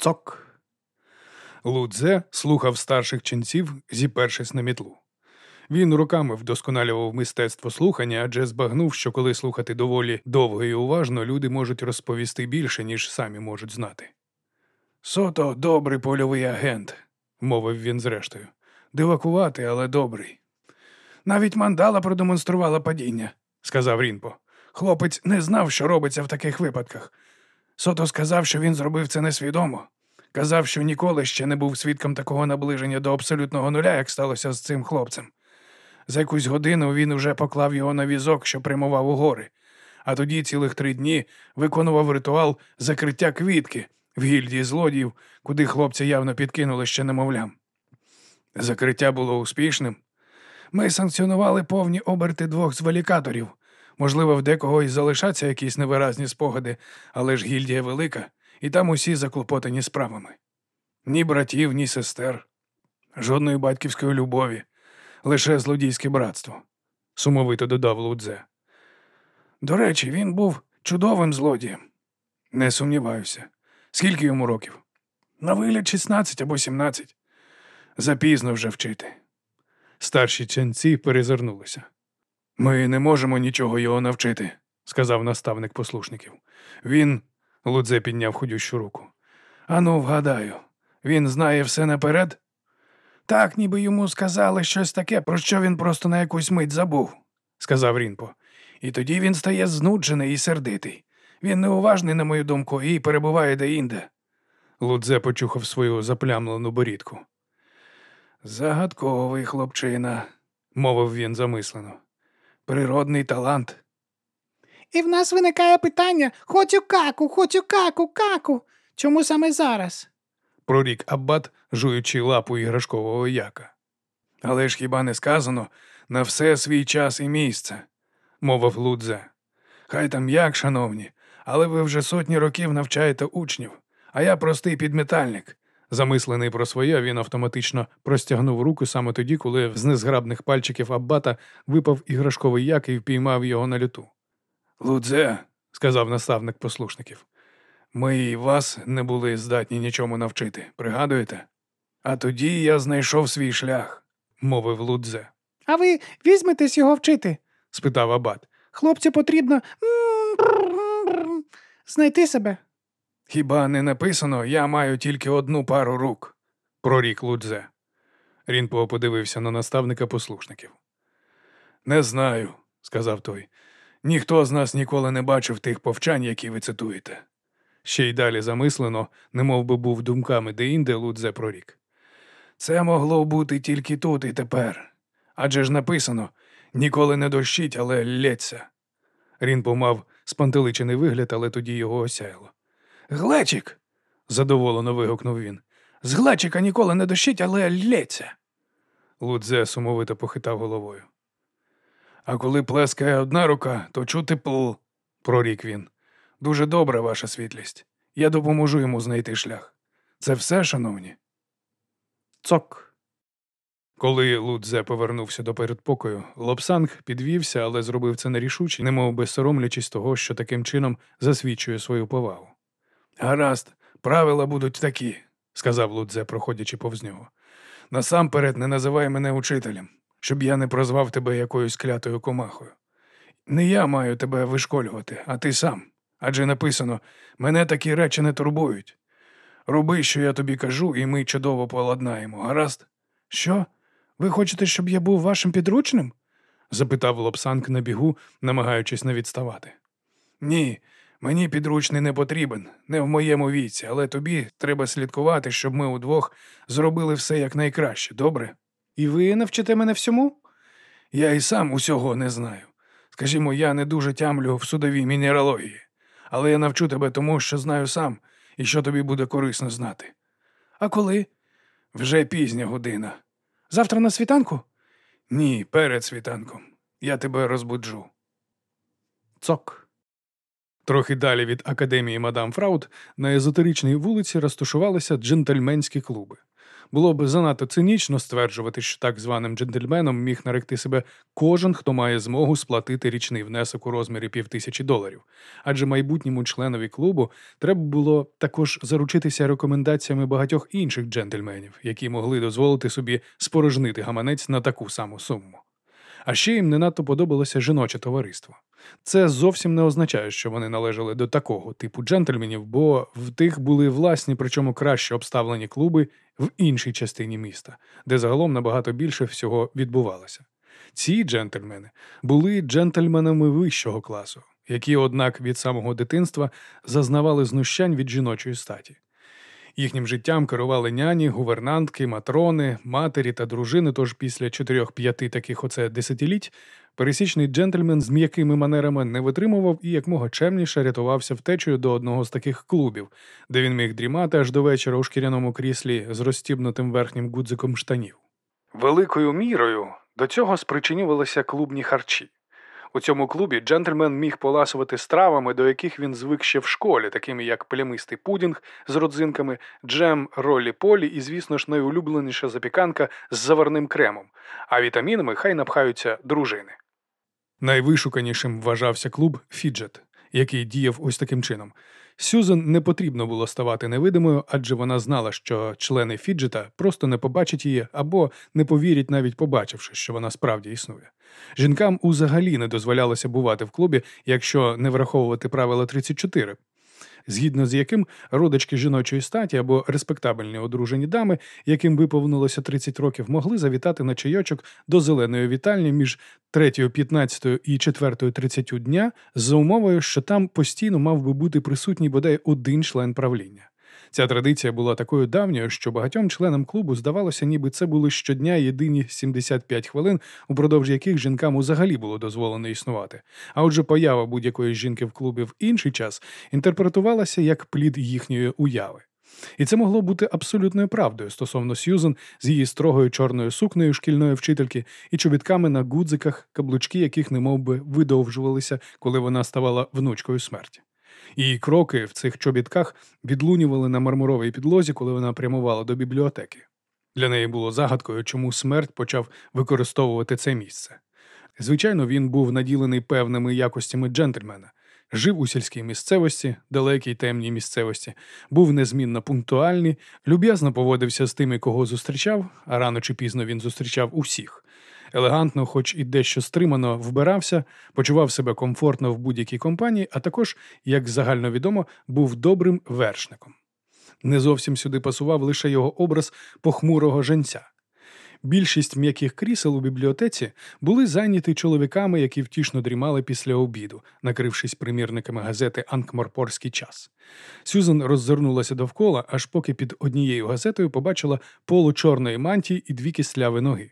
Цок. Лудзе слухав старших ченців, зіпершись на мітлу. Він руками вдосконалював мистецтво слухання, адже збагнув, що коли слухати доволі довго і уважно, люди можуть розповісти більше, ніж самі можуть знати. Сото добрий польовий агент, мовив він зрештою. Дивакувати, але добрий. Навіть мандала продемонструвала падіння, сказав Рінпо. Хлопець не знав, що робиться в таких випадках. Сото сказав, що він зробив це несвідомо. Казав, що ніколи ще не був свідком такого наближення до абсолютного нуля, як сталося з цим хлопцем. За якусь годину він уже поклав його на візок, що прямував у гори, а тоді цілих три дні виконував ритуал закриття квітки в гільдії злодіїв, куди хлопця явно підкинули ще немовлям. Закриття було успішним. Ми санкціонували повні оберти двох звалікаторів. Можливо, в декого і залишаться якісь невиразні спогади, але ж гільдія велика, і там усі заклопотані справами. Ні братів, ні сестер, жодної батьківської любові, лише злодійське братство, сумовито додав Лудзе. До речі, він був чудовим злодієм. Не сумніваюся. Скільки йому років? На вигляд 16 або 17. Запізно вже вчити. Старші ченці перезирнулися. Ми не можемо нічого його навчити, сказав наставник послушників. Він. Лудзе підняв ходющу руку. Ану, вгадаю, він знає все наперед? Так, ніби йому сказали щось таке, про що він просто на якусь мить забув, сказав Рінпо. І тоді він стає знуджений і сердитий. Він неуважний, на мою думку, і перебуває деінде. Лудзе почухав свою заплямлену борідку. Загадковий хлопчина, мовив він замислено. Природний талант. І в нас виникає питання хочу каку, хочу каку, каку. Чому саме зараз? прорік Аббат, жуючи лапу іграшкового яка. Але ж хіба не сказано на все свій час і місце, мовив Лудзе. Хай там як, шановні, але ви вже сотні років навчаєте учнів, а я простий підметальник. Замислений про своє, він автоматично простягнув руку саме тоді, коли з незграбних пальчиків Аббата випав іграшковий як і впіймав його на люту. Лудзе, сказав наставник послушників, ми і вас не були здатні нічому навчити, пригадуєте? А тоді я знайшов свій шлях, мовив Лудзе, А ви візьметесь його вчити? спитав Абат. Хлопцю потрібно знайти себе. Хіба не написано, я маю тільки одну пару рук, прорік Лудзе. Рінпо подивився на наставника послушників. Не знаю, сказав той. Ніхто з нас ніколи не бачив тих повчань, які ви цитуєте. Ще й далі замислено, немов би був думками деінде Лудзе прорік. Це могло бути тільки тут і тепер. Адже ж написано ніколи не дощить, але лється. Рін помав спантеличений вигляд, але тоді його осяяло. Глечик. задоволено вигукнув він. З глечика ніколи не дощить, але лється. Лудзе сумовито похитав головою. А коли плескає одна рука, то чути пл, прорік він. Дуже добра ваша світлість. Я допоможу йому знайти шлях. Це все, шановні. Цок. Коли Лудзе повернувся до передпокою, Лобсанг підвівся, але зробив це нерішуче, немов би соромлячись того, що таким чином засвідчує свою повагу. Гаразд, правила будуть такі, сказав Лудзе, проходячи повз нього. Насамперед не називай мене учителем, щоб я не прозвав тебе якоюсь клятою комахою. Не я маю тебе вишколювати, а ти сам. Адже написано мене такі речі не турбують. Роби, що я тобі кажу, і ми чудово поладнаємо, гаразд? Що? Ви хочете, щоб я був вашим підручним? запитав Лобсанг на бігу, намагаючись не відставати. Ні, мені підручний не потрібен, не в моєму віці, але тобі треба слідкувати, щоб ми удвох зробили все якнайкраще, добре? І ви навчите мене всьому? Я і сам усього не знаю. Скажімо, я не дуже тямлю в судовій мінералогії, але я навчу тебе тому, що знаю сам і що тобі буде корисно знати. А коли? Вже пізня година. Завтра на світанку? Ні, перед світанком. Я тебе розбуджу. Цок. Трохи далі від академії мадам Фраут на езотеричній вулиці розташувалися джентльменські клуби. Було б занадто цинічно стверджувати, що так званим джентльменом міг наректи себе кожен, хто має змогу сплатити річний внесок у розмірі півтисячі доларів. Адже майбутньому членові клубу треба було також заручитися рекомендаціями багатьох інших джентльменів, які могли дозволити собі спорожнити гаманець на таку саму суму. А ще їм не надто подобалося жіноче товариство. Це зовсім не означає, що вони належали до такого типу джентльменів, бо в тих були власні, причому краще обставлені клуби в іншій частині міста, де загалом набагато більше всього відбувалося. Ці джентльмени були джентльменами вищого класу, які, однак, від самого дитинства зазнавали знущань від жіночої статі. Їхнім життям керували няні, гувернантки, матрони, матері та дружини. Тож після чотирьох-п'яти таких оце десятиліть пересічний джентльмен з м'якими манерами не витримував і якмога чемніше рятувався втечею до одного з таких клубів, де він міг дрімати аж до вечора у шкіряному кріслі з розстібнутим верхнім гудзиком штанів. Великою мірою до цього спричинювалися клубні харчі. У цьому клубі джентльмен міг поласувати стравами, до яких він звик ще в школі, такими як плямистий пудінг з родзинками, джем ролі полі і, звісно ж, найулюбленіша запіканка з заварним кремом, а вітамінами хай напхаються дружини. Найвишуканішим вважався клуб Фіджет, який діяв ось таким чином. Сюзан не потрібно було ставати невидимою, адже вона знала, що члени Фіджета просто не побачать її або не повірять, навіть побачивши, що вона справді існує. Жінкам узагалі не дозволялося бувати в клубі, якщо не враховувати правила 34, згідно з яким родички жіночої статі або респектабельні одружені дами, яким виповнилося 30 років, могли завітати на чайочок до зеленої вітальні між 3.15 і 4.30 дня за умовою, що там постійно мав би бути присутній бодай один член правління. Ця традиція була такою давньою, що багатьом членам клубу здавалося, ніби це були щодня єдині 75 хвилин, упродовж яких жінкам взагалі було дозволено існувати. А отже, поява будь-якої жінки в клубі в інший час інтерпретувалася як плід їхньої уяви. І це могло бути абсолютною правдою стосовно Сьюзен з її строгою чорною сукнею шкільної вчительки і чобітками на гудзиках, каблучки яких немов би видовжувалися, коли вона ставала внучкою смерті. Її кроки в цих чобітках відлунювали на мармуровій підлозі, коли вона прямувала до бібліотеки. Для неї було загадкою, чому смерть почав використовувати це місце. Звичайно, він був наділений певними якостями джентльмена, жив у сільській місцевості, далекій темній місцевості, був незмінно пунктуальний, люб'язно поводився з тими, кого зустрічав, а рано чи пізно він зустрічав усіх. Елегантно, хоч і дещо стримано вбирався, почував себе комфортно в будь-якій компанії, а також, як загальновідомо, був добрим вершником. Не зовсім сюди пасував лише його образ похмурого женця. Більшість м'яких крісел у бібліотеці були зайняті чоловіками, які втішно дрімали після обіду, накрившись примірниками газети Анкморпорський час. Сюзан роззирнулася довкола, аж поки під однією газетою побачила полу чорної мантії і дві кисляві ноги.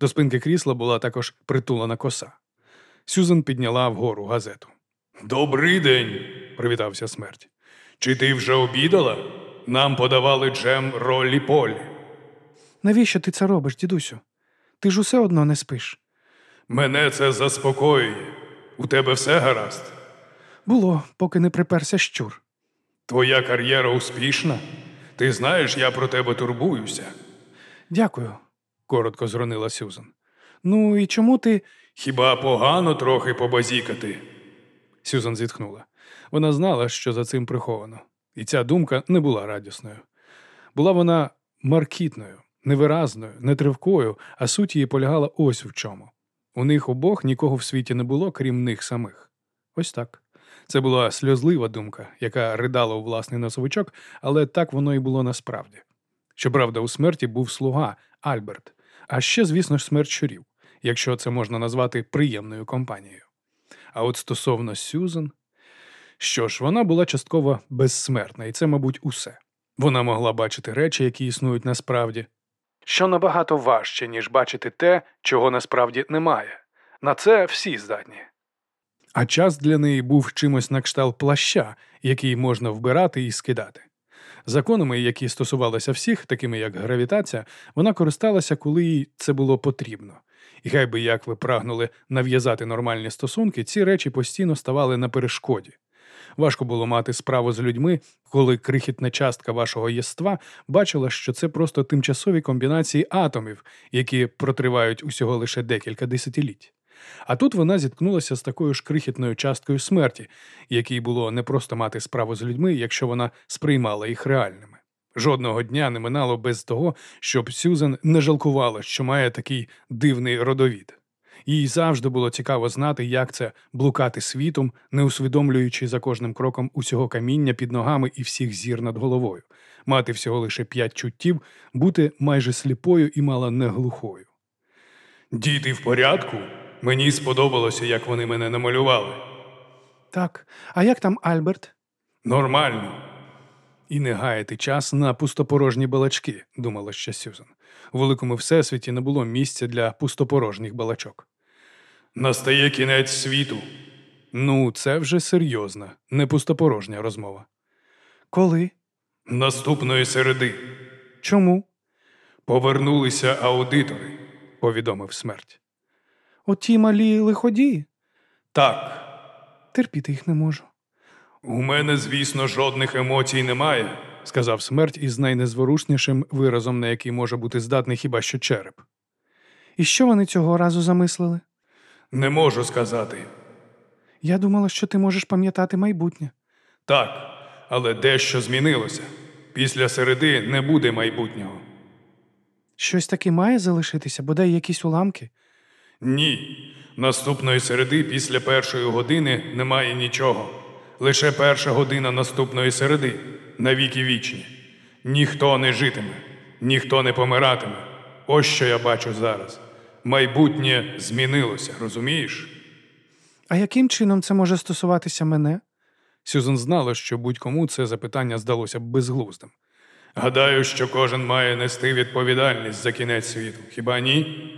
До спинки крісла була також притулена коса. Сюзан підняла вгору газету. Добрий день, привітався смерть. Чи ти вже обідала? Нам подавали джем ролі полі. Навіщо ти це робиш, дідусю? Ти ж усе одно не спиш. Мене це заспокоює. У тебе все гаразд. Було, поки не приперся щур. Твоя кар'єра успішна. Ти знаєш, я про тебе турбуюся. Дякую, коротко зронила Сюзан. Ну і чому ти. Хіба погано трохи побазікати? Сюзан зітхнула. Вона знала, що за цим приховано, і ця думка не була радісною. Була вона маркітною, невиразною, нетривкою, а суть її полягала ось в чому. У них обох нікого в світі не було, крім них самих. Ось так. Це була сльозлива думка, яка ридала у власний носовичок, але так воно і було насправді. Щоправда, у смерті був слуга Альберт, а ще, звісно ж, смерть щурів, якщо це можна назвати приємною компанією. А от стосовно Сюзан, що ж, вона була частково безсмертна, і це, мабуть, усе. Вона могла бачити речі, які існують насправді, що набагато важче, ніж бачити те, чого насправді немає. На це всі здатні. А час для неї був чимось на кшталт плаща, який можна вбирати і скидати. Законами, які стосувалися всіх, такими як гравітація, вона користалася, коли їй це було потрібно. І хай би як ви прагнули нав'язати нормальні стосунки, ці речі постійно ставали на перешкоді. Важко було мати справу з людьми, коли крихітна частка вашого єства бачила, що це просто тимчасові комбінації атомів, які протривають усього лише декілька десятиліть. А тут вона зіткнулася з такою ж крихітною часткою смерті, якій було не просто мати справу з людьми, якщо вона сприймала їх реальними. Жодного дня не минало без того, щоб Сюзан не жалкувала, що має такий дивний родовід. Їй завжди було цікаво знати, як це блукати світом, не усвідомлюючи за кожним кроком усього каміння під ногами і всіх зір над головою, мати всього лише п'ять чуттів, бути майже сліпою і мало не глухою. Діти в порядку? Мені сподобалося, як вони мене намалювали. Так, а як там Альберт? Нормально. І не гаяти час на пустопорожні балачки, думала ще Сюзан. У великому всесвіті не було місця для пустопорожніх балачок. Настає кінець світу. Ну, це вже серйозна, не пустопорожня розмова. Коли? Наступної середи Чому? повернулися аудитори, повідомив смерть. Оті малі лиходії? Так, Терпіти їх не можу. у мене, звісно, жодних емоцій немає, сказав смерть із найнезворушнішим виразом, на який може бути здатний хіба що череп. І що вони цього разу замислили? Не можу сказати. Я думала, що ти можеш пам'ятати майбутнє. Так, але дещо змінилося. Після середи не буде майбутнього. Щось таки має залишитися, бодай якісь уламки. Ні. Наступної середи після першої години немає нічого. Лише перша година наступної середи навіки вічні. Ніхто не житиме, ніхто не помиратиме. Ось що я бачу зараз. Майбутнє змінилося, розумієш? А яким чином це може стосуватися мене? Сюзан знала, що будь-кому це запитання здалося б безглуздим. Гадаю, що кожен має нести відповідальність за кінець світу, хіба ні?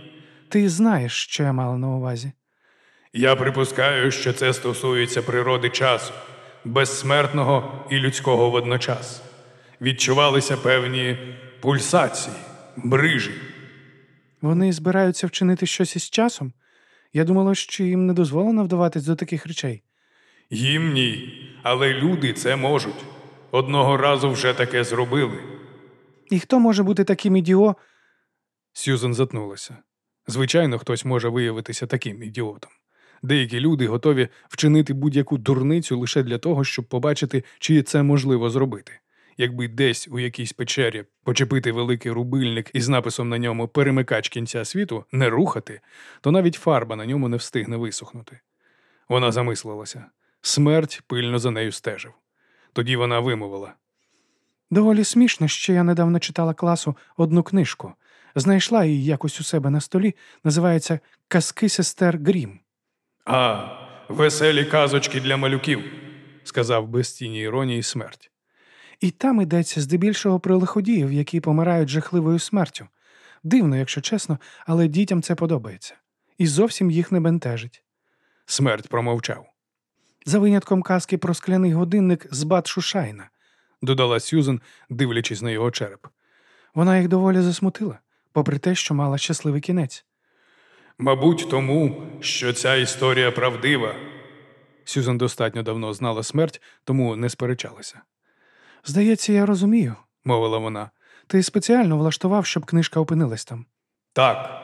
Ти знаєш, що я мала на увазі. Я припускаю, що це стосується природи часу, безсмертного і людського водночас. Відчувалися певні пульсації, брижі. Вони збираються вчинити щось із часом. Я думала, що їм не дозволено вдаватись до таких речей. Їм ні, але люди це можуть. Одного разу вже таке зробили. І хто може бути таким ідіо? Сьюзен затнулася. Звичайно, хтось може виявитися таким ідіотом. Деякі люди готові вчинити будь-яку дурницю лише для того, щоб побачити, чи це можливо зробити. Якби десь у якійсь печері почепити великий рубильник із написом на ньому перемикач кінця світу, не рухати, то навіть фарба на ньому не встигне висохнути. Вона замислилася. Смерть пильно за нею стежив. Тоді вона вимовила. Доволі смішно, що я недавно читала класу одну книжку. Знайшла її якось у себе на столі, називається Казки сестер Грім. А, веселі казочки для малюків, сказав без тіні іронії смерть. І там йдеться здебільшого про лиходіїв, які помирають жахливою смертю. Дивно, якщо чесно, але дітям це подобається. І зовсім їх не бентежить. Смерть промовчав. За винятком казки про скляний годинник з Бат Шушайна, Додала Сюзен, дивлячись на його череп. Вона їх доволі засмутила, попри те, що мала щасливий кінець. Мабуть, тому, що ця історія правдива. Сюзан достатньо давно знала смерть, тому не сперечалася, Здається, я розумію, мовила вона. ти спеціально влаштував, щоб книжка опинилась там. Так.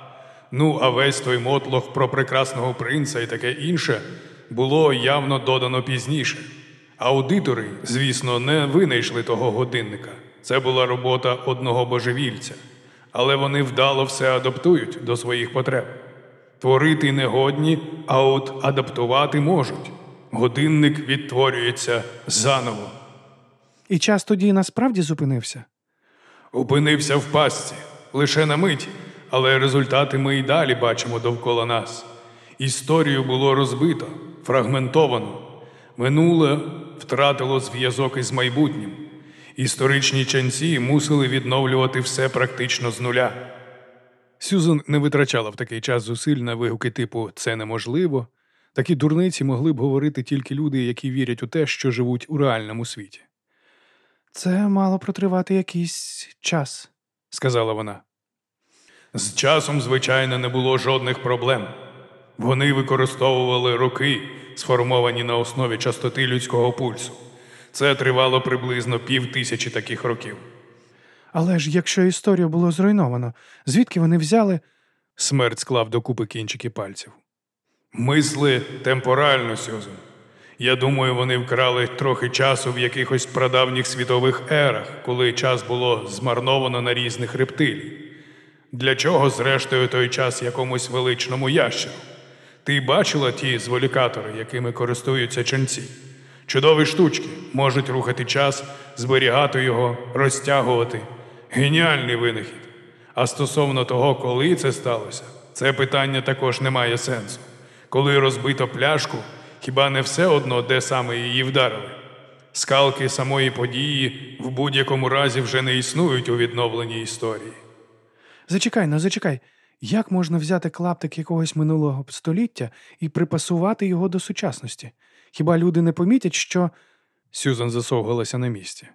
Ну, а весь той мотлох про прекрасного принца і таке інше було явно додано пізніше. Аудитори, звісно, не винайшли того годинника. Це була робота одного божевільця, але вони вдало все адаптують до своїх потреб. Творити негодні, а от адаптувати можуть. Годинник відтворюється заново. І час тоді насправді зупинився. Опинився в пастці лише на мить, але результати ми й далі бачимо довкола нас. Історію було розбито, фрагментовано. Минуле втратило зв'язок із майбутнім. Історичні ченці мусили відновлювати все практично з нуля. Сюзан не витрачала в такий час зусиль на вигуки типу це неможливо. Такі дурниці могли б говорити тільки люди, які вірять у те, що живуть у реальному світі, Це мало протривати якийсь час. сказала вона. З часом, звичайно, не було жодних проблем. Вони використовували роки, сформовані на основі частоти людського пульсу. Це тривало приблизно пів тисячі таких років. Але ж якщо історію було зруйновано, звідки вони взяли. Смерть склав докупи кінчики пальців. Мисли темпорально, Сюзан. Я думаю, вони вкрали трохи часу в якихось прадавніх світових ерах, коли час було змарновано на різних рептилій. Для чого, зрештою, той час якомусь величному ящеру? Ти бачила ті зволікатори, якими користуються ченці? Чудові штучки можуть рухати час, зберігати його, розтягувати. Геніальний винахід. А стосовно того, коли це сталося, це питання також не має сенсу. Коли розбито пляшку, хіба не все одно, де саме її вдарили? Скалки самої події в будь-якому разі вже не існують у відновленій історії. Зачекай, ну зачекай. Як можна взяти клаптик якогось минулого століття і припасувати його до сучасності? Хіба люди не помітять, що, Сюзан засовгалася на місці.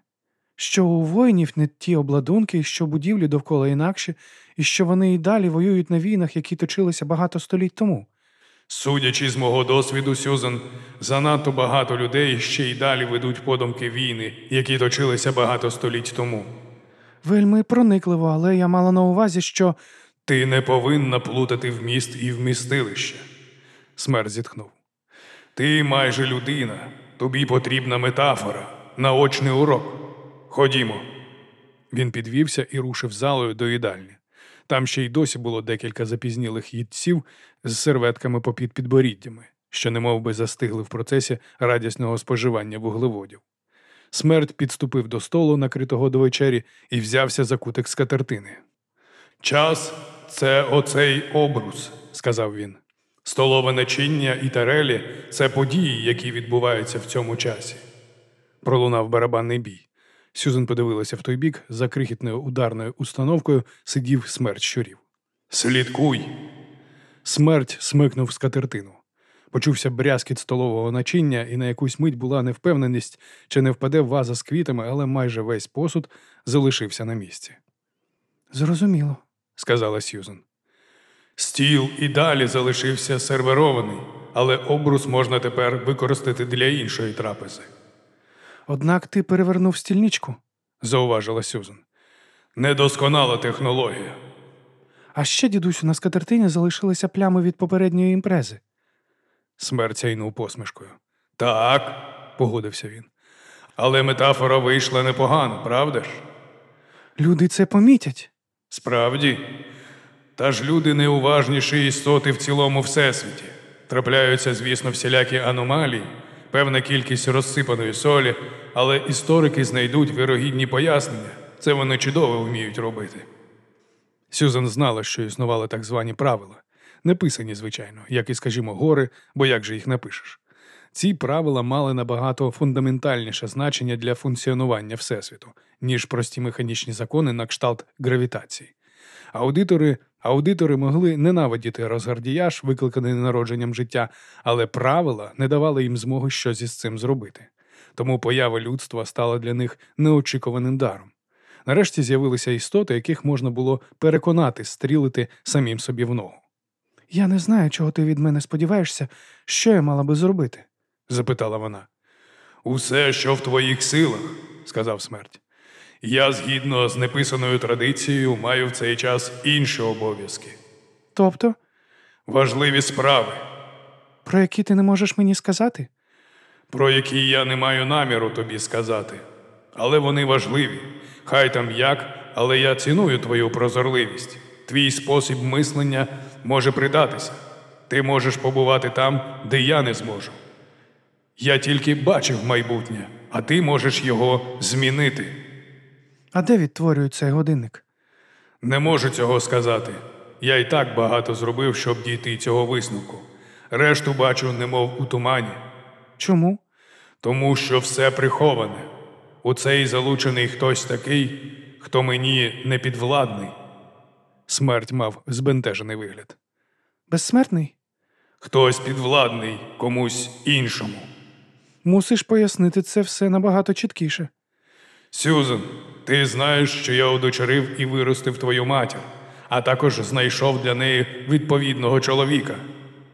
що у воїнів не ті обладунки, що будівлі довкола інакші, і що вони і далі воюють на війнах, які точилися багато століть тому? Судячи з мого досвіду, Сюзан, занадто багато людей ще й далі ведуть подумки війни, які точилися багато століть тому. Вельми проникливо, але я мала на увазі, що. Ти не повинна плутати вміст і вмістилище. Смерть зітхнув. Ти майже людина. Тобі потрібна метафора, наочний урок. Ходімо. Він підвівся і рушив залою до їдальні. Там ще й досі було декілька запізнілих їдців з серветками попід підборіддями, що немов би застигли в процесі радісного споживання вуглеводів. Смерть підступив до столу, накритого до вечері, і взявся за кутик скатертини. Час це оцей обрус, сказав він. Столове начиння і тарелі це події, які відбуваються в цьому часі. Пролунав барабанний бій. Сюзан подивилася в той бік, за крихітною ударною установкою сидів смерть щурів. Слідкуй. Смерть смикнув скатертину. Почувся брязкіт столового начиння, і на якусь мить була невпевненість, чи не впаде ваза з квітами, але майже весь посуд залишився на місці. Зрозуміло. сказала Сьюзен. Стіл і далі залишився серверований, але обрус можна тепер використати для іншої трапези, Однак ти перевернув стільничку. зауважила Сюзан. Недосконала технологія. А ще, дідусю, на скатертині залишилися плями від попередньої імпрези. Смерть сяйнув посмішкою. Так, погодився він. Але метафора вийшла непогано, правда ж? Люди це помітять. Справді. Та ж люди найуважніші істоти в цілому всесвіті. Трапляються, звісно, всілякі аномалії, певна кількість розсипаної солі, але історики знайдуть вирогідні пояснення. Це вони чудово вміють робити. Сюзан знала, що існували так звані правила, не писані, звичайно, як і, скажімо, гори, бо як же їх напишеш. Ці правила мали набагато фундаментальніше значення для функціонування Всесвіту, ніж прості механічні закони на кшталт гравітації. Аудитори, аудитори могли ненавидіти розгардіяж, викликаний народженням життя, але правила не давали їм змоги щось із цим зробити. Тому поява людства стала для них неочікуваним даром. Нарешті з'явилися істоти, яких можна було переконати стрілити самим собі в ногу. Я не знаю, чого ти від мене сподіваєшся, що я мала би зробити. запитала вона. Усе, що в твоїх силах, сказав смерть. Я, згідно з неписаною традицією, маю в цей час інші обов'язки. Тобто, Важливі справи, про які ти не можеш мені сказати? про які я не маю наміру тобі сказати. Але вони важливі. Хай там як, але я ціную твою прозорливість. Твій спосіб мислення може придатися. Ти можеш побувати там, де я не зможу. Я тільки бачив майбутнє, а ти можеш його змінити. А де відтворюють цей годинник? Не можу цього сказати. Я і так багато зробив, щоб дійти цього висновку. Решту бачу, немов у тумані, Чому? тому що все приховане. У цей залучений хтось такий, хто мені не підвладний. Смерть мав збентежений вигляд. Безсмертний? Хтось підвладний комусь іншому. Мусиш пояснити це все набагато чіткіше. Сюзан, ти знаєш, що я удочерив і виростив твою матір, а також знайшов для неї відповідного чоловіка.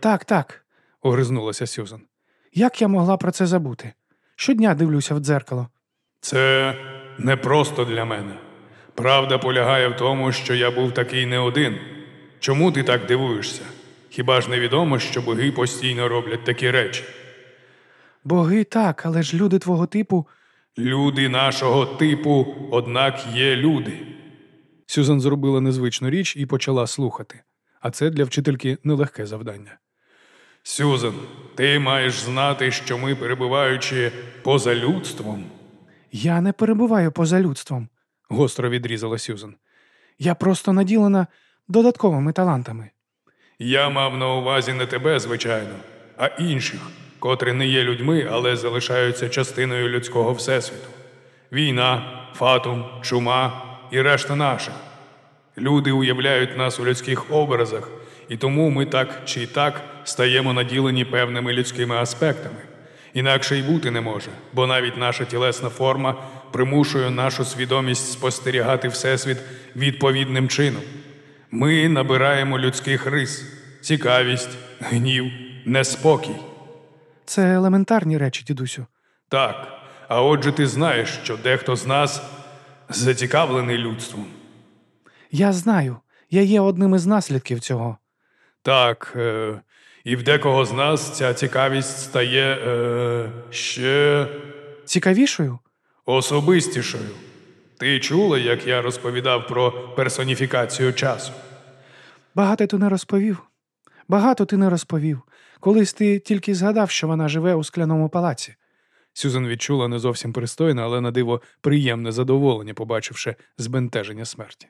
Так, так, огризнулася Сюзан. Як я могла про це забути? Щодня дивлюся в дзеркало. Це не просто для мене. Правда полягає в тому, що я був такий не один. Чому ти так дивуєшся? Хіба ж невідомо, що боги постійно роблять такі речі? Боги так, але ж люди твого типу. Люди нашого типу, однак є люди. Сюзан зробила незвичну річ і почала слухати, а це для вчительки нелегке завдання. Сюзан, ти маєш знати, що ми, перебуваючи поза людством, Я не перебуваю поза людством. гостро відрізала Сюзан. Я просто наділена додатковими талантами. Я мав на увазі не тебе, звичайно, а інших, котрі не є людьми, але залишаються частиною людського всесвіту. Війна, фатум, чума і решта наших. Люди уявляють нас у людських образах, і тому ми так чи так стаємо наділені певними людськими аспектами. Інакше й бути не може, бо навіть наша тілесна форма примушує нашу свідомість спостерігати Всесвіт відповідним чином. Ми набираємо людських рис, цікавість, гнів, неспокій. Це елементарні речі, дідусю. Так, а отже, ти знаєш, що дехто з нас зацікавлений людством. Я знаю, я є одним із наслідків цього. Так, е, і в декого з нас ця цікавість стає е, ще Цікавішою? особистішою. Ти чула, як я розповідав про персоніфікацію часу? Багато ти не розповів. Багато ти не розповів. Колись ти тільки згадав, що вона живе у скляному палаці. Сюзан відчула не зовсім пристойне, але на диво приємне задоволення, побачивши збентеження смерті.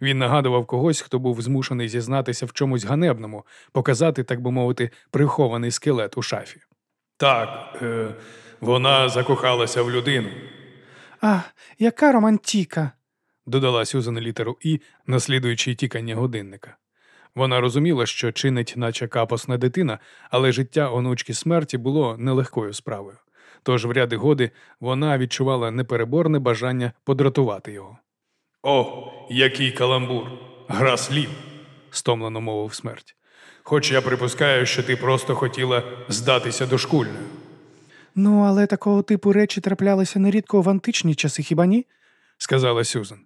Він нагадував когось, хто був змушений зізнатися в чомусь ганебному, показати, так би мовити, прихований скелет у шафі. Так, е, вона закохалася в людину, А, яка романтіка. додала Сюзан літеру І, наслідуючи тікання годинника. Вона розуміла, що чинить, наче капосна дитина, але життя онучки смерті було нелегкою справою. Тож в ряди годи вона відчувала непереборне бажання подратувати його. О, який каламбур! Гра слів, стомлено мовив смерть. Хоч я припускаю, що ти просто хотіла здатися дошкульною. Ну, але такого типу речі траплялися нерідко в античні часи, хіба ні? сказала Сюзан.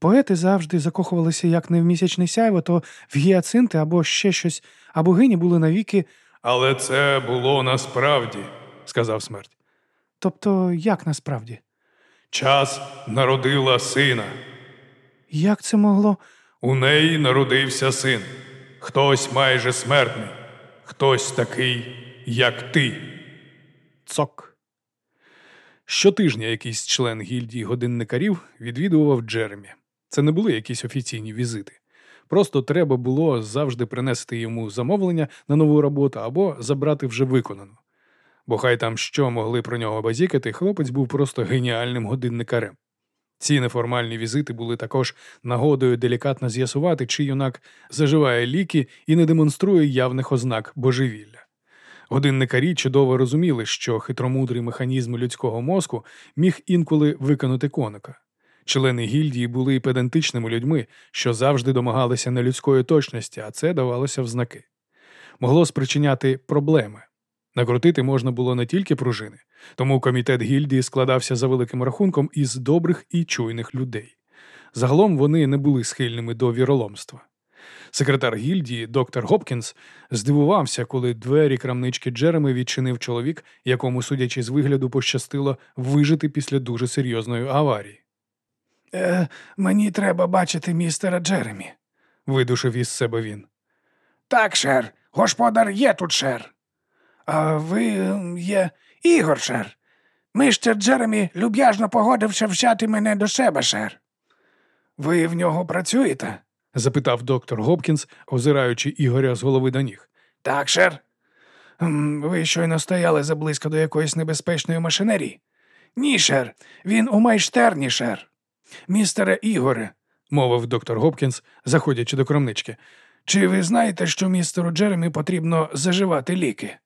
Поети завжди закохувалися як не в місячне сяйво, то в гіацинти або ще щось, а богині були навіки. Але це було насправді, сказав смерть. Тобто, як насправді? Час народила сина. Як це могло? У неї народився син. Хтось майже смертний, хтось такий, як ти. Цок. Щотижня якийсь член гільдії годинникарів відвідував Джеремі. Це не були якісь офіційні візити. Просто треба було завжди принести йому замовлення на нову роботу або забрати вже виконану. Бо хай там що могли про нього базікати, хлопець був просто геніальним годинникарем. Ці неформальні візити були також нагодою делікатно з'ясувати, чи юнак заживає ліки і не демонструє явних ознак божевілля. Годинникарі чудово розуміли, що хитромудрий механізм людського мозку міг інколи виконати коника. Члени гільдії були педантичними людьми, що завжди домагалися нелюдської точності, а це давалося в знаки. Могло спричиняти проблеми. Накрутити можна було не тільки пружини, тому комітет гільдії складався за великим рахунком із добрих і чуйних людей. Загалом вони не були схильними до віроломства. Секретар гільдії, доктор Гопкінс, здивувався, коли двері крамнички Джереми відчинив чоловік, якому, судячи з вигляду, пощастило вижити після дуже серйозної аварії. Е, Мені треба бачити містера Джеремі. Видушив із себе він. Так, шер, господар є тут, шер. А ви є Ігор, шер. Містер Джеремі люб'язно погодився взяти мене до себе, шер. Ви в нього працюєте? запитав доктор Гопкінс, озираючи Ігоря з голови до ніг. Так, шер. Ви щойно стояли заблизько до якоїсь небезпечної машинерії? Ні, шер. Він у майстерні, шер. Містере Ігоре, мовив доктор Гопкінс, заходячи до крамнички. чи ви знаєте, що містеру Джеремі потрібно заживати ліки?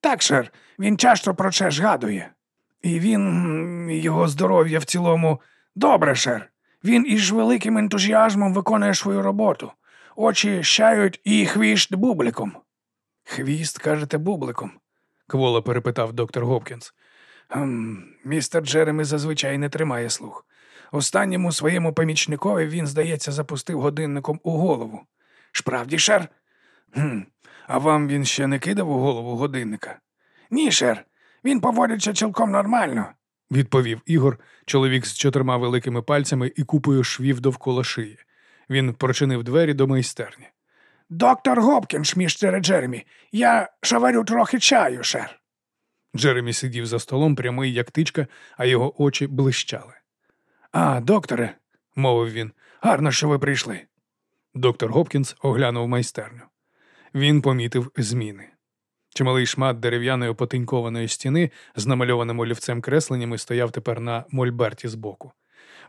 Так, шер, він часто про це згадує. І він, його здоров'я в цілому, добре, шер. Він із великим ентузіазмом виконує свою роботу. Очі щають і хвіст бубликом. Хвіст, кажете, бубликом. кволо перепитав доктор Гопкінс. Ем, містер Джеремі зазвичай не тримає слух. Останньому своєму помічникові він, здається, запустив годинником у голову. Справді, шер? Хм, А вам він ще не кидав у голову годинника? Ні, шер. Він поводиться цілком нормально. відповів Ігор, чоловік з чотирма великими пальцями і купою швів довкола шиї. Він прочинив двері до майстерні. Доктор Гопкінс, містере Джеремі, я шаварю трохи чаю, шер. Джеремі сидів за столом прямий, як тичка, а його очі блищали. А, докторе, мовив він. гарно, що ви прийшли. Доктор Гопкінс оглянув майстерню. Він помітив зміни. Чималий шмат дерев'яної потинькованої стіни з намальованим олівцем кресленнями стояв тепер на мольберті збоку.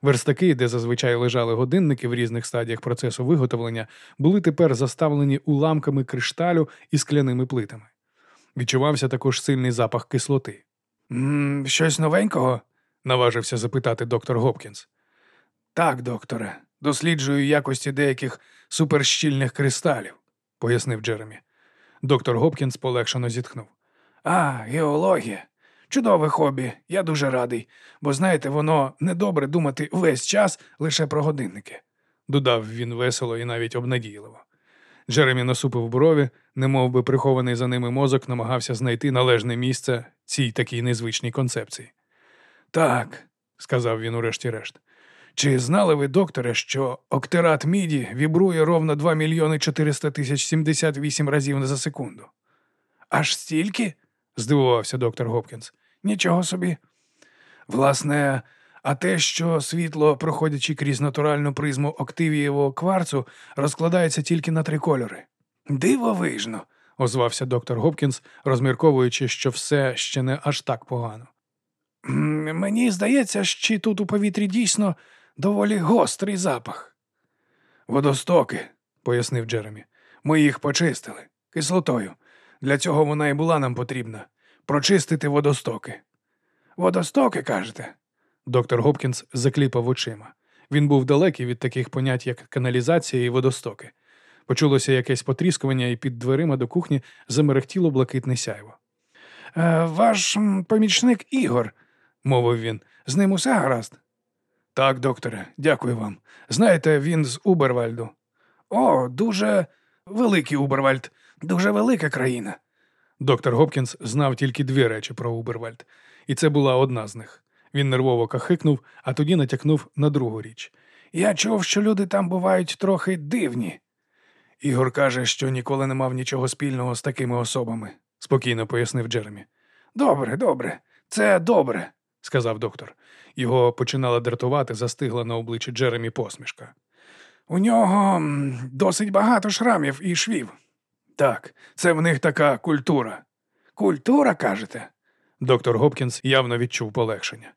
Верстаки, де зазвичай лежали годинники в різних стадіях процесу виготовлення, були тепер заставлені уламками кришталю і скляними плитами. Відчувався також сильний запах кислоти. м щось новенького? Наважився запитати доктор Гопкінс. Так, докторе, досліджую якості деяких суперщільних кристалів, пояснив Джеремі. Доктор Гопкінс полегшено зітхнув. А, геологія. Чудове хобі, я дуже радий, бо знаєте, воно недобре думати весь час лише про годинники. Додав він весело і навіть обнадійливо. Джеремі насупив брові, немов би прихований за ними мозок, намагався знайти належне місце цій такій незвичній концепції. Так, сказав він урешті-решт. Чи знали ви, докторе, що октерат міді вібрує ровно 2 мільйони 400 тисяч 78 разів за секунду? Аж стільки? здивувався доктор Гопкінс. Нічого собі. Власне, а те, що світло, проходячи крізь натуральну призму октивієвого кварцу, розкладається тільки на три кольори. Дивовижно, озвався доктор Гопкінс, розмірковуючи, що все ще не аж так погано. Мені здається, що тут у повітрі дійсно доволі гострий запах. Водостоки, пояснив Джеремі. Ми їх почистили кислотою. Для цього вона і була нам потрібна прочистити водостоки. Водостоки, кажете? Доктор Гопкінс закліпав очима. Він був далекий від таких понять, як каналізація і водостоки. Почулося якесь потріскування, і під дверима до кухні замерехтіло блакитне сяйво. Е, ваш помічник Ігор, мовив він, з ним усе гаразд. Так, докторе, дякую вам. Знаєте, він з Убервальду. О, дуже великий Убервальд, дуже велика країна. Доктор Гопкінс знав тільки дві речі про Убервальд, і це була одна з них. Він нервово кахикнув, а тоді натякнув на другу річ. Я чув, що люди там бувають трохи дивні. Ігор каже, що ніколи не мав нічого спільного з такими особами, спокійно пояснив Джеремі. Добре, добре, це добре, сказав доктор. Його починала дратувати, застигла на обличчі Джеремі посмішка. У нього досить багато шрамів і швів. Так, це в них така культура. Культура, кажете? Доктор Гопкінс явно відчув полегшення.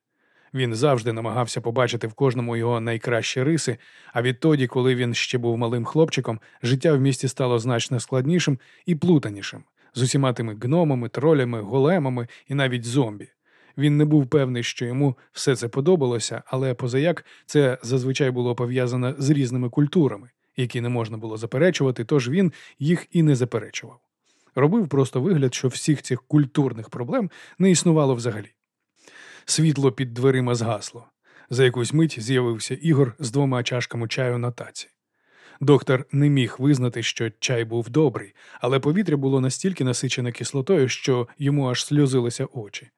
Він завжди намагався побачити в кожному його найкращі риси, а відтоді, коли він ще був малим хлопчиком, життя в місті стало значно складнішим і плутанішим, з усіма тими гномами, тролями, големами і навіть зомбі. Він не був певний, що йому все це подобалося, але позаяк це зазвичай було пов'язано з різними культурами, які не можна було заперечувати, тож він їх і не заперечував. Робив просто вигляд, що всіх цих культурних проблем не існувало взагалі. Світло під дверима згасло. За якусь мить з'явився Ігор з двома чашками чаю на таці. Доктор не міг визнати, що чай був добрий, але повітря було настільки насичене кислотою, що йому аж сльозилися очі.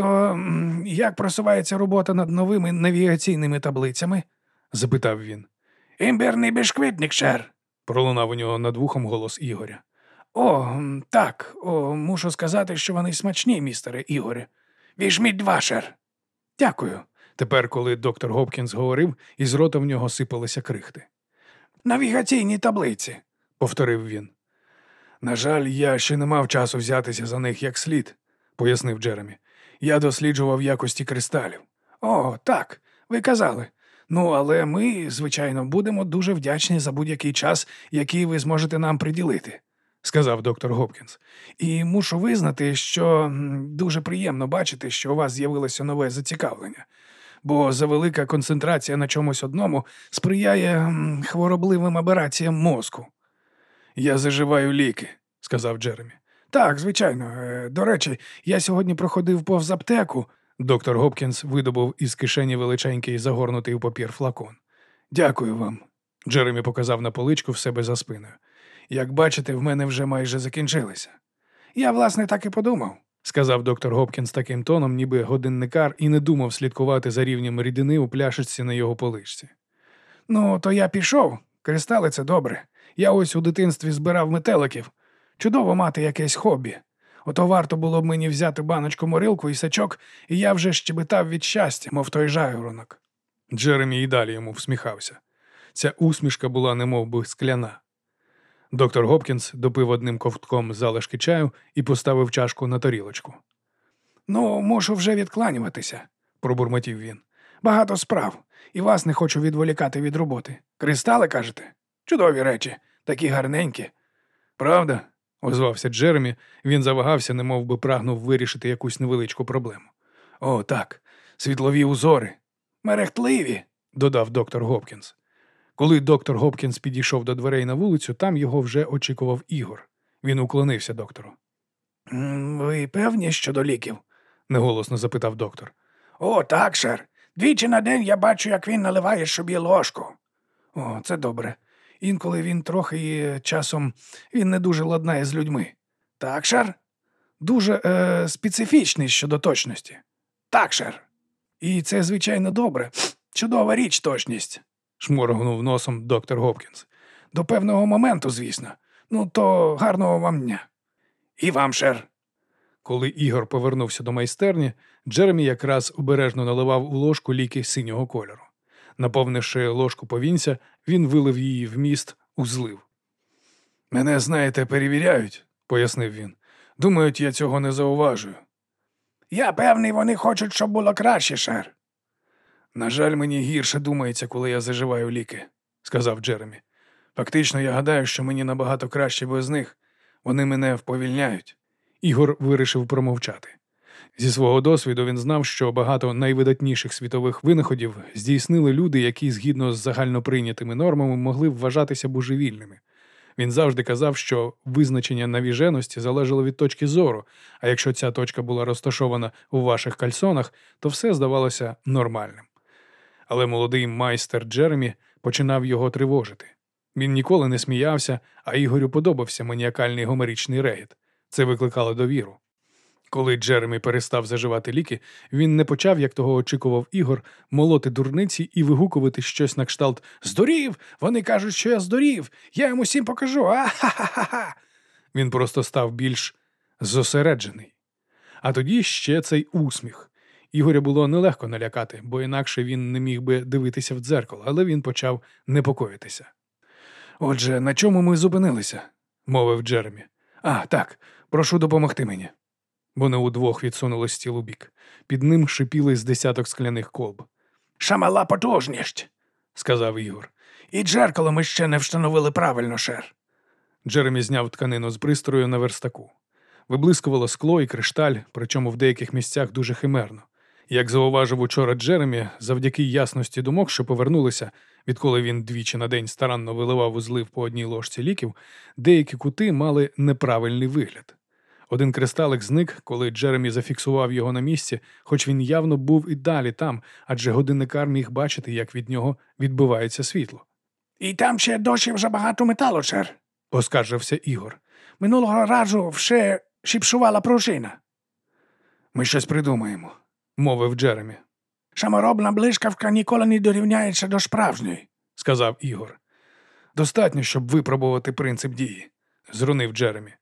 То як просувається робота над новими навігаційними таблицями? запитав він. Імбірний бішквитник, шер. Пролунав у нього над вухом голос Ігоря. О, так, о, мушу сказати, що вони смачні, містере Ігоре. Візьміть два, шер. Дякую. Тепер, коли доктор Гопкінс говорив, із рота в нього сипалися крихти. Навігаційні таблиці, повторив він. На жаль, я ще не мав часу взятися за них як слід, пояснив Джеремі. Я досліджував якості кристалів. О, так, ви казали. Ну, але ми, звичайно, будемо дуже вдячні за будь-який час, який ви зможете нам приділити, сказав доктор Гопкінс. І мушу визнати, що дуже приємно бачити, що у вас з'явилося нове зацікавлення, бо завелика концентрація на чомусь одному сприяє хворобливим абераціям мозку. Я заживаю ліки, сказав Джеремі. Так, звичайно. Е, До речі, я сьогодні проходив повз аптеку. Доктор Гопкінс видобув із кишені величенький загорнутий у папір флакон. Дякую вам. Джеремі показав на поличку в себе за спиною. Як бачите, в мене вже майже закінчилися. Я, власне, так і подумав. Сказав доктор Гопкінс таким тоном, ніби годинникар, і не думав слідкувати за рівнем рідини у пляшечці на його поличці. Ну, то я пішов. Кристали це добре. Я ось у дитинстві збирав метеликів. Чудово мати якесь хобі. Ото варто було б мені взяти баночку морилку і сачок, і я вже щебетав від щастя, мов той жайворонок. Джеремі і далі йому всміхався. Ця усмішка була немов би скляна. Доктор Гопкінс допив одним ковтком залишки чаю і поставив чашку на тарілочку. Ну, мушу вже відкланюватися, Пробурмотів він. Багато справ, і вас не хочу відволікати від роботи. Кристали, кажете? Чудові речі, такі гарненькі. Правда? Озвався Джеремі. Він завагався, немов би прагнув вирішити якусь невеличку проблему. О, так, світлові узори. Мерехтливі, додав доктор Гопкінс. Коли доктор Гопкінс підійшов до дверей на вулицю, там його вже очікував Ігор. Він уклонився доктору. Ви певні щодо ліків? неголосно запитав доктор. О, так, шер. Двічі на день я бачу, як він наливає собі ложку. О, це добре. Інколи він трохи часом він не дуже ладнає з людьми. Так, шер? Дуже е, специфічний щодо точності. Так, шер. І це, звичайно, добре. Чудова річ точність. шморгнув носом доктор Гопкінс. До певного моменту, звісно. Ну, то гарного вам дня. І вам, шер. Коли Ігор повернувся до майстерні, Джеремі якраз обережно наливав у ложку ліки синього кольору. Наповнивши ложку повінця, він вилив її в міст у злив. Мене, знаєте, перевіряють, пояснив він. Думають, я цього не зауважую. Я певний, вони хочуть, щоб було краще, шер. На жаль, мені гірше думається, коли я заживаю ліки, сказав Джеремі. Фактично, я гадаю, що мені набагато краще без них. Вони мене вповільняють. Ігор вирішив промовчати. Зі свого досвіду він знав, що багато найвидатніших світових винаходів здійснили люди, які згідно з загальноприйнятими нормами могли вважатися божевільними. Він завжди казав, що визначення навіженості залежало від точки зору, а якщо ця точка була розташована у ваших кальсонах, то все здавалося нормальним. Але молодий майстер Джеремі починав його тривожити. Він ніколи не сміявся, а Ігорю подобався маніакальний гомеричний регіт. Це викликало довіру. Коли Джеремі перестав заживати ліки, він не почав, як того очікував Ігор, молоти дурниці і вигукувати щось на кшталт Здурів! Вони кажуть, що я здурів! Я їм усім покажу! А-ха-ха-ха!» Він просто став більш зосереджений. А тоді ще цей усміх. Ігоря було нелегко налякати, бо інакше він не міг би дивитися в дзеркало, але він почав непокоїтися. Отже, на чому ми зупинилися? мовив Джеремі. А, так, прошу допомогти мені. Вони удвох відсунули стіл у бік. Під ним шипіли з десяток скляних колб. Шамала потужність, сказав Ігор. І джеркало ми ще не встановили правильно, шер. Джеремі зняв тканину з пристрою на верстаку. Виблискувало скло і кришталь, причому в деяких місцях дуже химерно. Як зауважив учора Джеремі, завдяки ясності думок, що повернулися, відколи він двічі на день старанно виливав у злив по одній ложці ліків, деякі кути мали неправильний вигляд. Один кристалик зник, коли Джеремі зафіксував його на місці, хоч він явно був і далі там, адже годинникар міг бачити, як від нього відбивається світло. І там ще досі вже багато металу, шер, оскаржився Ігор. Минулого разу вже шіпшувала пружина. Ми щось придумаємо, мовив Джеремі. Саморобна блискавка ніколи не дорівняється до справжньої, сказав Ігор. Достатньо, щоб випробувати принцип дії, зрунив Джеремі.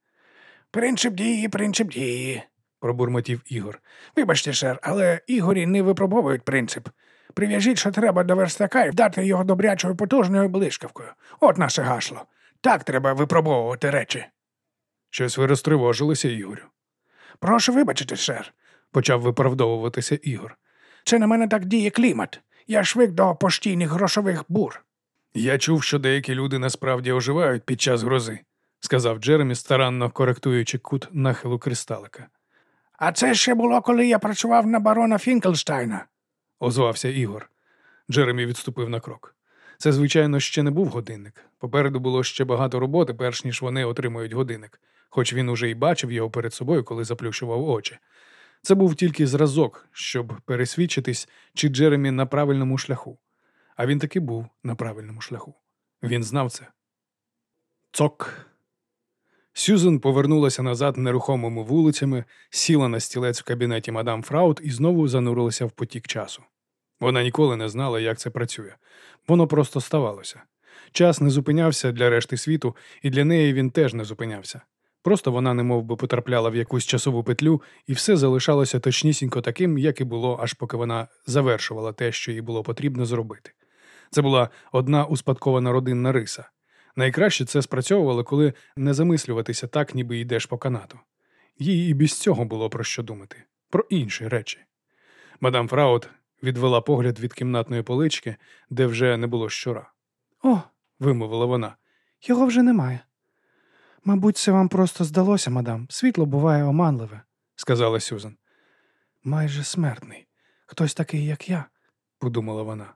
Принцип дії, принцип дії, пробурмотів Ігор. Вибачте, шер, але Ігорі не випробовують принцип. Прив'яжіть, що треба до верстака і вдати його добрячою потужною блискавкою. От наше гасло. Так треба випробовувати речі. Щось ви розтривожилися, Ігорю. Прошу вибачити, шер, почав виправдовуватися Ігор. Це на мене так діє клімат. Я швик до постійних грошових бур. Я чув, що деякі люди насправді оживають під час грози, сказав Джеремі, старанно коректуючи кут нахилу кристалика. А це ще було, коли я працював на барона Фінкелштайна, озвався Ігор. Джеремі відступив на крок. Це, звичайно, ще не був годинник. Попереду було ще багато роботи, перш ніж вони отримують годинник. хоч він уже й бачив його перед собою, коли заплющував очі. Це був тільки зразок, щоб пересвідчитись, чи Джеремі на правильному шляху. А він таки був на правильному шляху. Він знав це. Цок. Сюзен повернулася назад нерухомими вулицями, сіла на стілець в кабінеті мадам Фраут і знову занурилася в потік часу. Вона ніколи не знала, як це працює. Воно просто ставалося. Час не зупинявся для решти світу, і для неї він теж не зупинявся. Просто вона немов би потрапляла в якусь часову петлю, і все залишалося точнісінько таким, як і було, аж поки вона завершувала те, що їй було потрібно зробити. Це була одна успадкована родинна риса. Найкраще це спрацьовувало, коли не замислюватися так, ніби йдеш по канату. Їй і без цього було про що думати, про інші речі. Мадам Фраут відвела погляд від кімнатної полички, де вже не було щора. О, Вимовила вона. його вже немає. Мабуть, це вам просто здалося, мадам. Світло буває оманливе. сказала Сюзан. Майже смертний. Хтось такий, як я. подумала вона.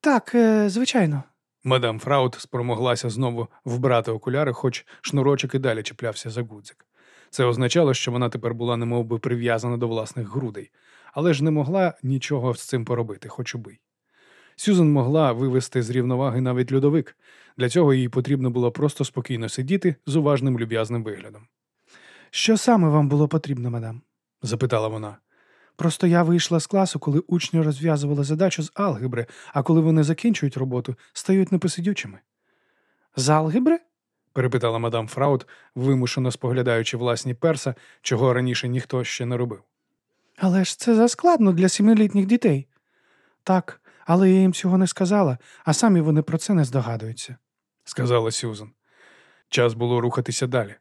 Так, е, звичайно. Мадам Фраут спромоглася знову вбрати окуляри, хоч шнурочок і далі чіплявся за гудзик. Це означало, що вона тепер була немов би прив'язана до власних грудей, але ж не могла нічого з цим поробити, хоч убий. Сюзан могла вивести з рівноваги навіть льодовик. Для цього їй потрібно було просто спокійно сидіти з уважним люб'язним виглядом. Що саме вам було потрібно, мадам? Запитала вона. Просто я вийшла з класу, коли учні розв'язували задачу з алгебри, а коли вони закінчують роботу, стають непосидючими. З алгебри? перепитала мадам Фраут, вимушено споглядаючи власні перса, чого раніше ніхто ще не робив. Але ж це заскладно для сімилітніх дітей. Так, але я їм цього не сказала, а самі вони про це не здогадуються. сказала Сюзан. Час було рухатися далі,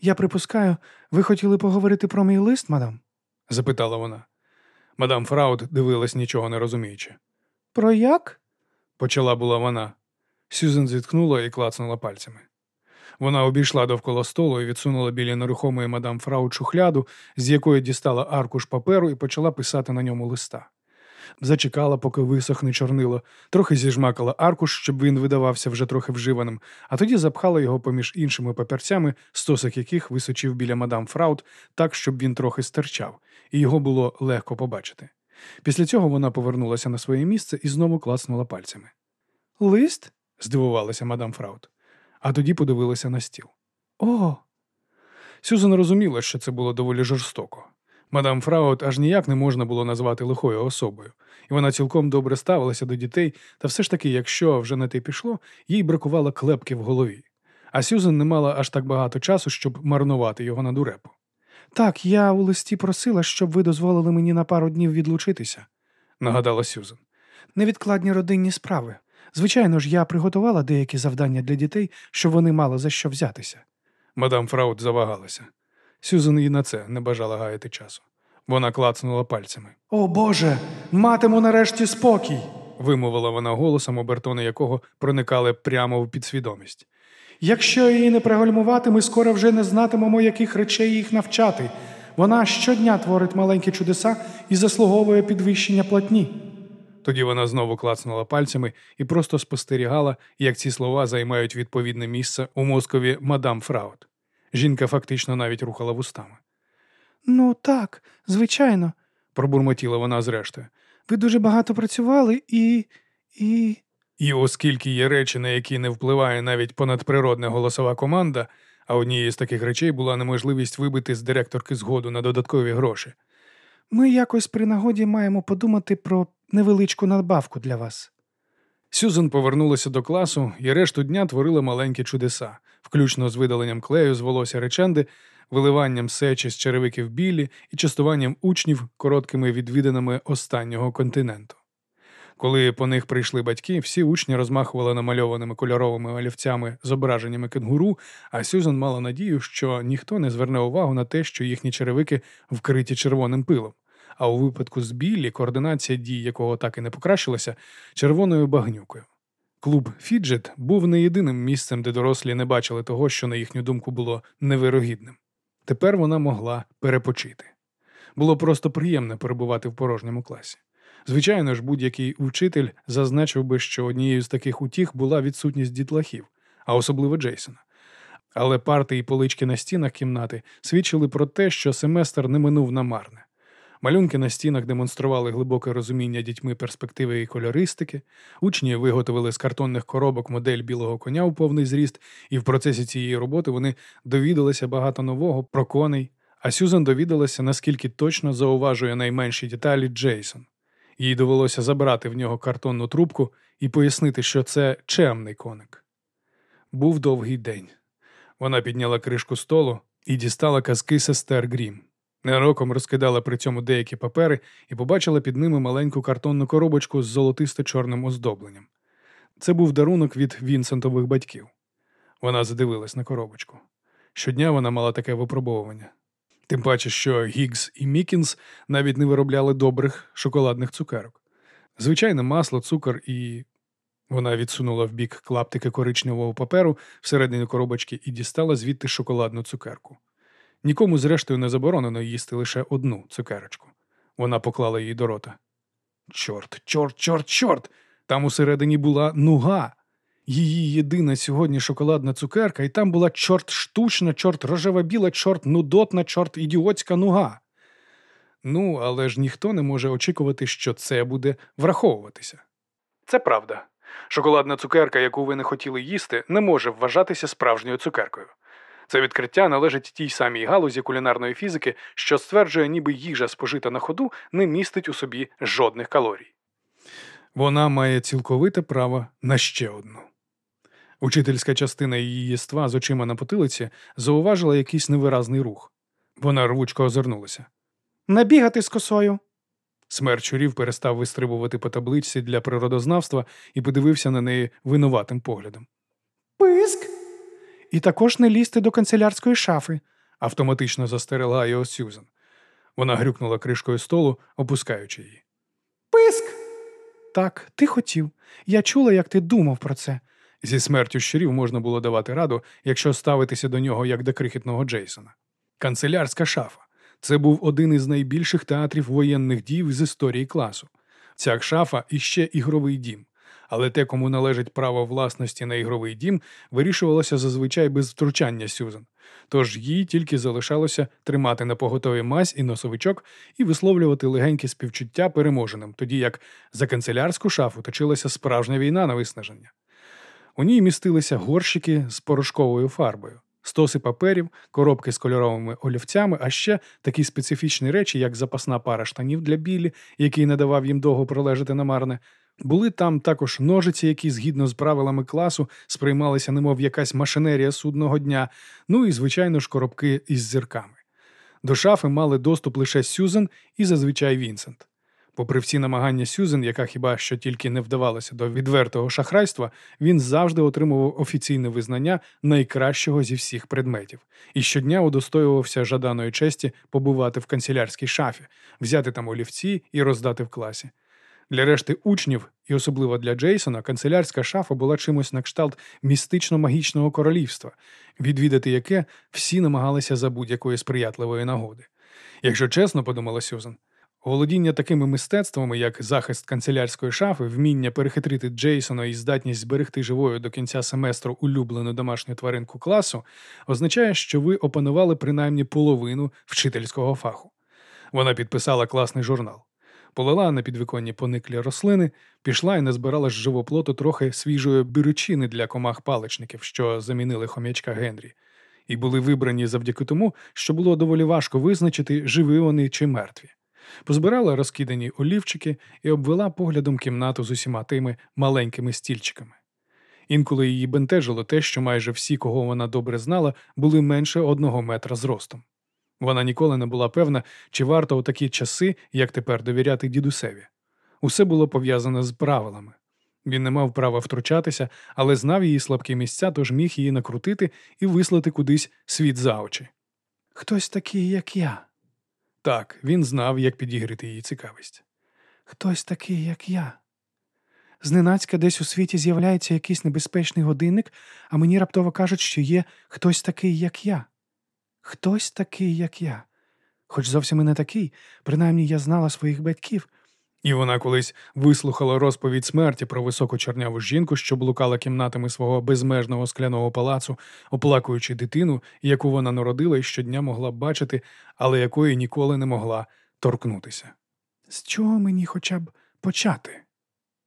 Я припускаю, ви хотіли поговорити про мій лист, мадам? Запитала вона. Мадам Фраут дивилась нічого не розуміючи. Про як? Почала була вона. Сюзен зіткнула і клацнула пальцями. Вона обійшла довкола столу і відсунула біля нерухомої мадам Фраут шухляду, з якої дістала аркуш паперу і почала писати на ньому листа. Зачекала, поки висохне чорнило, трохи зіжмакала аркуш, щоб він видавався вже трохи вживаним, а тоді запхала його поміж іншими папірцями, стосик яких височив біля мадам Фраут, так, щоб він трохи стирчав, і його було легко побачити. Після цього вона повернулася на своє місце і знову клацнула пальцями. Лист? Здивувалася мадам Фраут, а тоді подивилася на стіл. О, Сюзан розуміла, що це було доволі жорстоко. Мадам Фраут аж ніяк не можна було назвати лихою особою, і вона цілком добре ставилася до дітей, та все ж таки, якщо вже на те пішло, їй бракувало клепки в голові. А Сюзан не мала аж так багато часу, щоб марнувати його на дурепу. так, я у листі просила, щоб ви дозволили мені на пару днів відлучитися. Нагадала Сюзан. Невідкладні родинні справи. Звичайно ж, я приготувала деякі завдання для дітей, щоб вони мали за що взятися. Мадам Фраут завагалася. Сюзан і на це не бажала гаяти часу. Вона клацнула пальцями. О Боже, матиму нарешті спокій. Вимовила вона голосом, обертони якого проникали прямо в підсвідомість. Якщо її не пригальмувати, ми скоро вже не знатимемо, яких речей їх навчати. Вона щодня творить маленькі чудеса і заслуговує підвищення платні. Тоді вона знову клацнула пальцями і просто спостерігала, як ці слова займають відповідне місце у мозкові мадам Фраут. Жінка фактично навіть рухала вустами. Ну так, звичайно. Пробурмотіла вона зрештою. Ви дуже багато працювали і. і. І оскільки є речі, на які не впливає навіть понадприродна голосова команда, а однією з таких речей була неможливість вибити з директорки згоду на додаткові гроші. Ми якось при нагоді маємо подумати про невеличку надбавку для вас. Сюзан повернулася до класу і решту дня творила маленькі чудеса, включно з видаленням клею з волосся реченди, виливанням сечі з черевиків Біллі і частуванням учнів короткими відвідинами останнього континенту. Коли по них прийшли батьки, всі учні розмахували намальованими кольоровими олівцями зображеннями кенгуру, а Сюзан мала надію, що ніхто не зверне увагу на те, що їхні черевики вкриті червоним пилом. А у випадку з Біллі координація дій, якого так і не покращилася, червоною багнюкою. Клуб Фіджет був не єдиним місцем, де дорослі не бачили того, що, на їхню думку, було невірогідним. Тепер вона могла перепочити. Було просто приємно перебувати в порожньому класі. Звичайно ж, будь-який учитель зазначив би, що однією з таких утіх була відсутність дітлахів, а особливо Джейсона. Але парти і полички на стінах кімнати свідчили про те, що семестр не минув намарне. Малюнки на стінах демонстрували глибоке розуміння дітьми перспективи і кольористики. Учні виготовили з картонних коробок модель білого коня у повний зріст, і в процесі цієї роботи вони довідалися багато нового про коней. А Сюзан довідалася, наскільки точно зауважує найменші деталі Джейсон. Їй довелося забрати в нього картонну трубку і пояснити, що це чемний коник. Був довгий день. Вона підняла кришку столу і дістала казки сестер Грім. Ненароком розкидала при цьому деякі папери і побачила під ними маленьку картонну коробочку з золотисто-чорним оздобленням. Це був дарунок від Вінсентових батьків. Вона задивилась на коробочку. Щодня вона мала таке випробовування. Тим паче, що Гіггс і Мікінс навіть не виробляли добрих шоколадних цукерок. Звичайне масло, цукор і. Вона відсунула в бік клаптики коричневого паперу всередині коробочки і дістала звідти шоколадну цукерку. Нікому, зрештою, не заборонено їсти лише одну цукерочку. Вона поклала її до рота. Чорт, чорт, чорт, чорт! Там усередині була нуга. Її єдина сьогодні шоколадна цукерка, і там була чорт штучна, чорт рожева біла, чорт нудотна, чорт ідіотська нуга. Ну, але ж ніхто не може очікувати, що це буде враховуватися. Це правда. Шоколадна цукерка, яку ви не хотіли їсти, не може вважатися справжньою цукеркою. Це відкриття належить тій самій галузі кулінарної фізики, що стверджує, ніби їжа спожита на ходу не містить у собі жодних калорій. Вона має цілковите право на ще одну. Учительська частина її єства з очима на потилиці зауважила якийсь невиразний рух. Вона рвучко озирнулася. Набігати з косою. Смер чурів перестав вистрибувати по табличці для природознавства і подивився на неї винуватим поглядом. Писк. І також не лізти до канцелярської шафи, автоматично застерегла його Сюзан. Вона грюкнула кришкою столу, опускаючи її. Писк. Так, ти хотів. Я чула, як ти думав про це. Зі смертю щурів можна було давати раду, якщо ставитися до нього як до крихітного Джейсона. Канцелярська шафа. Це був один із найбільших театрів воєнних дій з історії класу. Ця шафа іще ігровий дім. Але те, кому належить право власності на ігровий дім, вирішувалося зазвичай без втручання Сюзан. Тож їй тільки залишалося тримати на поготові мазь і носовичок і висловлювати легеньке співчуття переможеним, тоді як за канцелярську шафу точилася справжня війна на виснаження. У ній містилися горщики з порошковою фарбою, стоси паперів, коробки з кольоровими олівцями, а ще такі специфічні речі, як запасна пара штанів для білі, який не давав їм довго пролежати намарне. Були там також ножиці, які, згідно з правилами класу, сприймалися, немов якась машинерія судного дня, ну і, звичайно ж, коробки із зірками. До шафи мали доступ лише Сюзан і зазвичай Вінсент. Попри всі намагання Сюзен, яка хіба що тільки не вдавалася до відвертого шахрайства, він завжди отримував офіційне визнання найкращого зі всіх предметів і щодня удостоювався жаданої честі побувати в канцелярській шафі, взяти там олівці і роздати в класі. Для решти учнів, і особливо для Джейсона, канцелярська шафа була чимось на кшталт містично-магічного королівства, відвідати яке всі намагалися за будь-якої сприятливої нагоди. Якщо чесно, подумала Сюзан, володіння такими мистецтвами, як захист канцелярської шафи, вміння перехитрити Джейсона і здатність зберегти живою до кінця семестру улюблену домашню тваринку класу, означає, що ви опанували принаймні половину вчительського фаху. Вона підписала класний журнал полила на підвіконні пониклі рослини, пішла і назбирала з живоплоту трохи свіжої біручини для комах паличників, що замінили хом'ячка Генрі, і були вибрані завдяки тому, що було доволі важко визначити, живі вони чи мертві. Позбирала розкидані олівчики і обвела поглядом кімнату з усіма тими маленькими стільчиками. Інколи її бентежило те, що майже всі, кого вона добре знала, були менше одного метра зростом. Вона ніколи не була певна, чи варто у такі часи, як тепер, довіряти дідусеві. Усе було пов'язане з правилами. Він не мав права втручатися, але знав її слабкі місця, тож міг її накрутити і вислати кудись світ за очі. Хтось такий, як я. Так, він знав, як підігрити її цікавість. Хтось такий, як я. Зненацька десь у світі з'являється якийсь небезпечний годинник, а мені раптово кажуть, що є хтось такий, як я. Хтось такий, як я. Хоч зовсім і не такий, принаймні я знала своїх батьків. І вона колись вислухала розповідь смерті про високу чорняву жінку, що блукала кімнатами свого безмежного скляного палацу, оплакуючи дитину, яку вона народила і щодня могла бачити, але якої ніколи не могла торкнутися. З чого мені хоча б почати?